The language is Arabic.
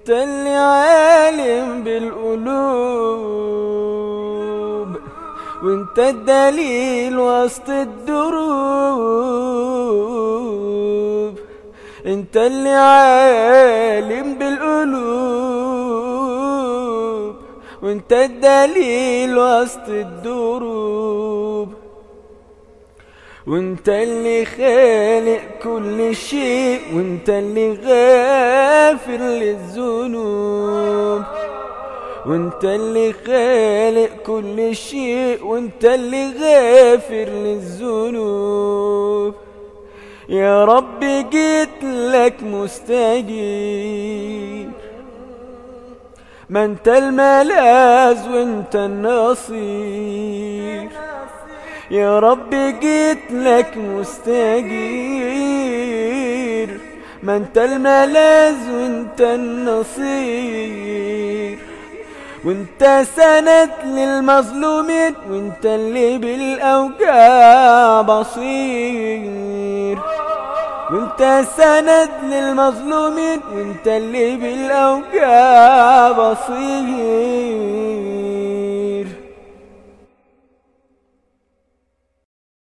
انت اللي عالم بالقلوب وانت الدليل وسط الدروب. انت اللي عالم بالقلوب وانت الدليل وسط الدروب. وانت اللي خالق كل شيء وانت اللي غافر للذنوب. وانت اللي خالق كل شيء وانت اللي غافر للذنوب. يا رب جيت لك مستجيب. ما انت الملاذ وانت النصير. يا رب جيت لك مستجير ما انت الملاذ وانت النصير. وانت سند للمظلومين وانت اللي بالأوجاع بصير. وانت سند للمظلومين وانت اللي بالأوجاع بصير.